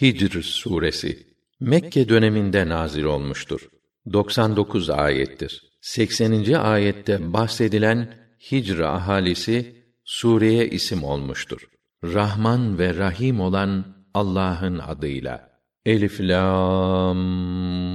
Hicr suresi Mekke döneminde nazil olmuştur. 99 ayettir. 80. ayette bahsedilen Hicr ahalisi sureye isim olmuştur. Rahman ve Rahim olan Allah'ın adıyla. Elif lam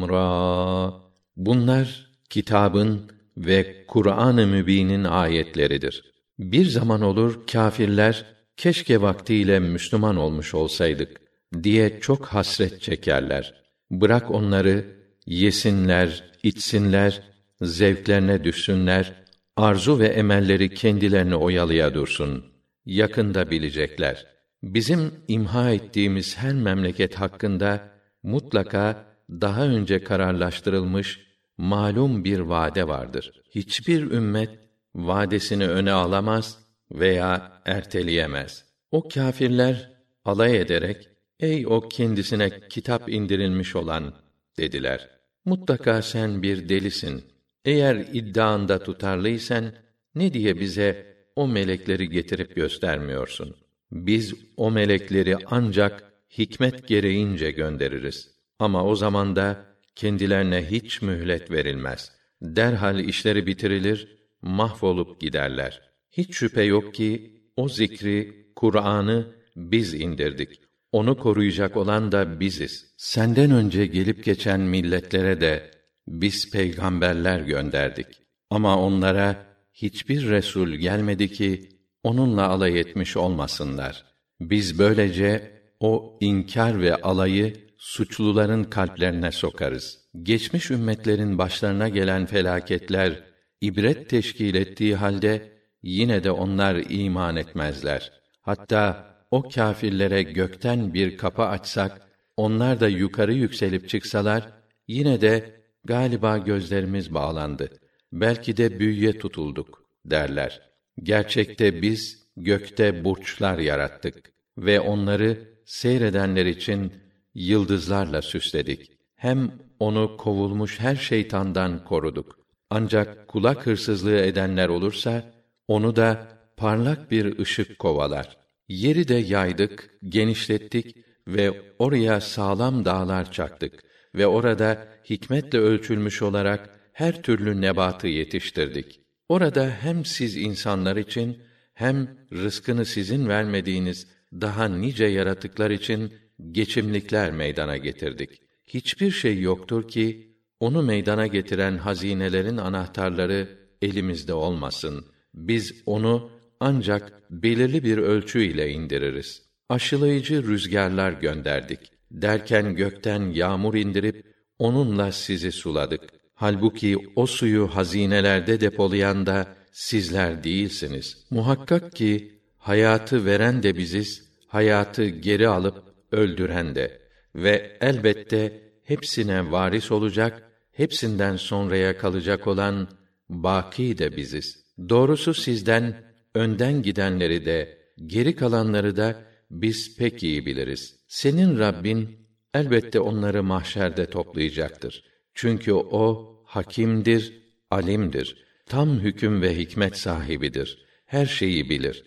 ra Bunlar kitabın ve Kur'an-ı Mübin'in ayetleridir. Bir zaman olur kâfirler keşke vaktiyle Müslüman olmuş olsaydık diye çok hasret çekerler. Bırak onları yesinler, içsinler, zevklerine düşsünler, arzu ve emelleri kendilerini oyalaya dursun. Yakında bilecekler. Bizim imha ettiğimiz her memleket hakkında mutlaka daha önce kararlaştırılmış malum bir vade vardır. Hiçbir ümmet vadesini öne alamaz veya erteleyemez. O kâfirler alay ederek ey o kendisine kitap indirilmiş olan dediler. Mutlaka sen bir delisin. Eğer iddianda tutarlıysan ne diye bize o melekleri getirip göstermiyorsun? Biz o melekleri ancak hikmet gereğince göndeririz. Ama o zaman da kendilerine hiç mühlet verilmez. Derhal işleri bitirilir, mahvolup giderler. Hiç şüphe yok ki o zikri, Kur'an'ı biz indirdik. Onu koruyacak olan da biziz. Senden önce gelip geçen milletlere de biz peygamberler gönderdik. Ama onlara hiçbir resul gelmedi ki onunla alay etmiş olmasınlar. Biz böylece o inkar ve alayı suçluların kalplerine sokarız. Geçmiş ümmetlerin başlarına gelen felaketler ibret teşkil ettiği halde yine de onlar iman etmezler. Hatta o kâfirlere gökten bir kapı açsak, onlar da yukarı yükselip çıksalar, yine de galiba gözlerimiz bağlandı. Belki de büyüye tutulduk derler. Gerçekte biz gökte burçlar yarattık ve onları seyredenler için yıldızlarla süsledik. Hem onu kovulmuş her şeytandan koruduk. Ancak kulak hırsızlığı edenler olursa onu da parlak bir ışık kovalar. Yeri de yaydık, genişlettik ve oraya sağlam dağlar çaktık ve orada hikmetle ölçülmüş olarak her türlü nebatı yetiştirdik. Orada hem siz insanlar için hem rızkını sizin vermediğiniz daha nice yaratıklar için geçimlikler meydana getirdik. Hiçbir şey yoktur ki onu meydana getiren hazinelerin anahtarları elimizde olmasın. Biz onu ancak belirli bir ölçü ile indiririz. Aşılayıcı rüzgarlar gönderdik. Derken gökten yağmur indirip onunla sizi suladık. Halbuki o suyu hazinelerde depolayan da sizler değilsiniz. Muhakkak ki hayatı veren de biziz, hayatı geri alıp öldüren de ve elbette hepsine varis olacak, hepsinden sonraya kalacak olan baki de biziz. Doğrusu sizden önden gidenleri de geri kalanları da biz pek iyi biliriz. Senin Rabbin elbette onları mahşerde toplayacaktır. Çünkü o hakimdir, alimdir. Tam hüküm ve hikmet sahibidir. Her şeyi bilir.